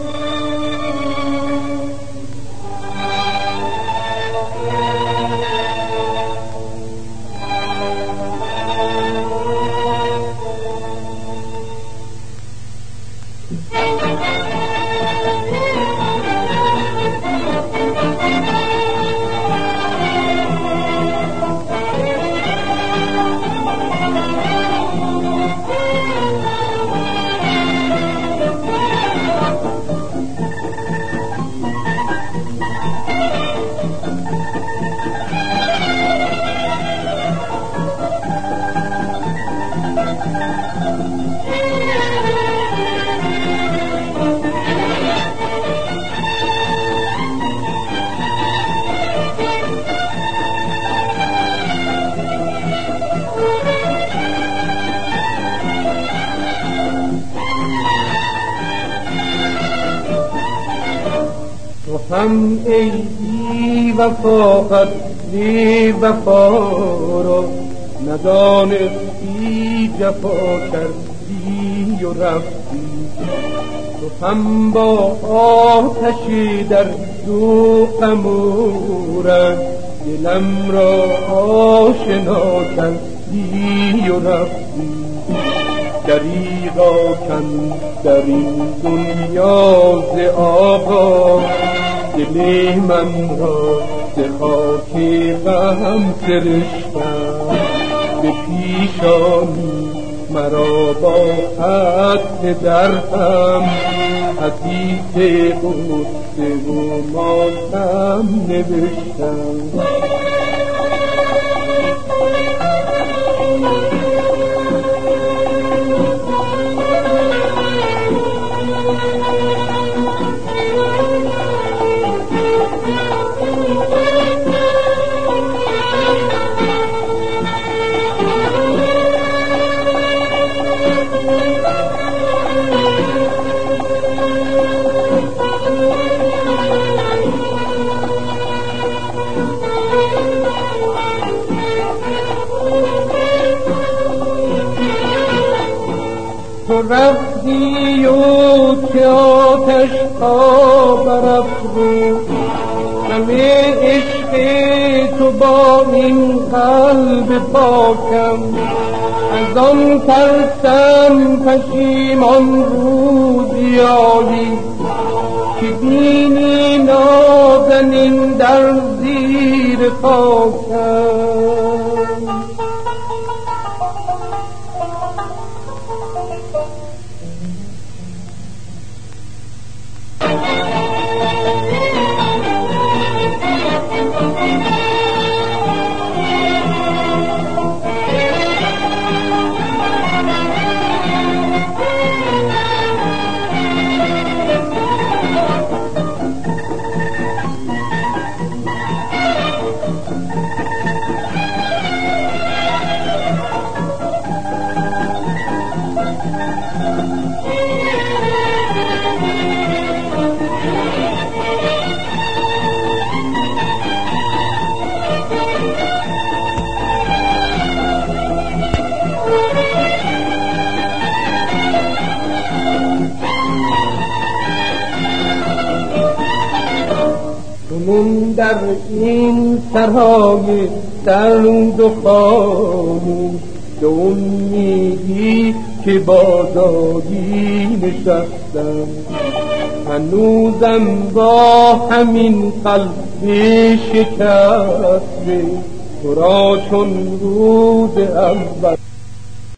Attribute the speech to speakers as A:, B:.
A: Oh. هم ای بی وفا قدری وفا را ندانستی جفا کردی و رفتی. تو هم با آتشی در دو قمورت دلم را آشنا کردی و رفتی. دریغا کن در این دنیا ز آقا دل من را ز خاک غم فرشتم. به پیشانی مرا با خط درهم حدیث قصه و ماتم نوشتم. رفتی و که آتش ها برافروز همه عشق تو با این قلب پاکم. از آن ترسم پشیمان روزی آیی. که بینی نازنین در زیر خاکم کنون در این سرهای سرد و خاموش به امیدی که بازاری نشستم هنوزم با همین قلب شکسته تو را چون روز اول